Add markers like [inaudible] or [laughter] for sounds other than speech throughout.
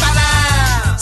¡Para!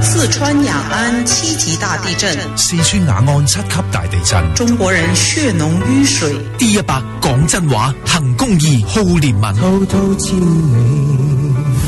四川雅安七级大地震。四川雅安七级大地震。中国人血浓于水。D 一百讲真话，行公义，好联盟。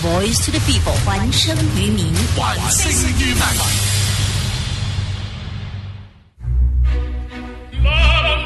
Voice to the people, People，還聲於民，還聲於民。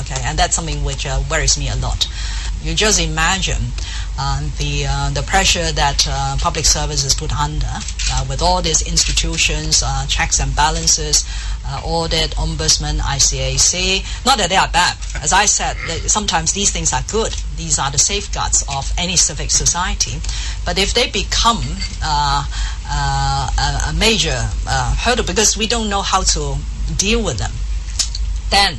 Okay, and that's something which uh, worries me a lot. You just imagine uh, the uh, the pressure that uh, public service is put under uh, with all these institutions, uh, checks and balances, audit, ombudsman, ICAC. Not that they are bad. As I said, sometimes these things are good. These are the safeguards of any civic society. But if they become a major hurdle because we don't know how to deal with them, then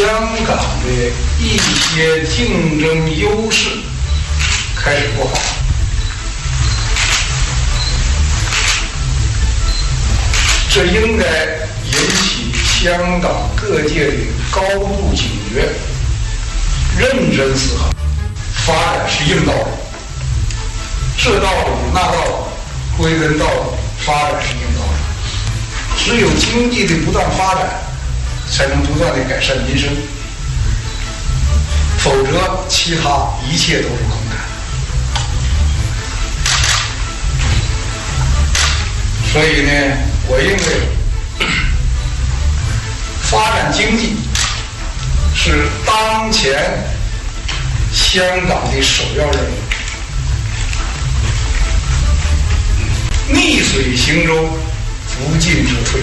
香港的一些竞争优势开始不好，这应该引起香港各界的高度警觉，认真思考。发展是硬道理，这道理那道理，归根到底，发展是硬道理。只有经济的不断发展。才能不断的改善民生，否则其他一切都是空谈。所以呢，我认为 [clears throat] 发展经济是当前香港的首要任务。逆水行舟，不进则退。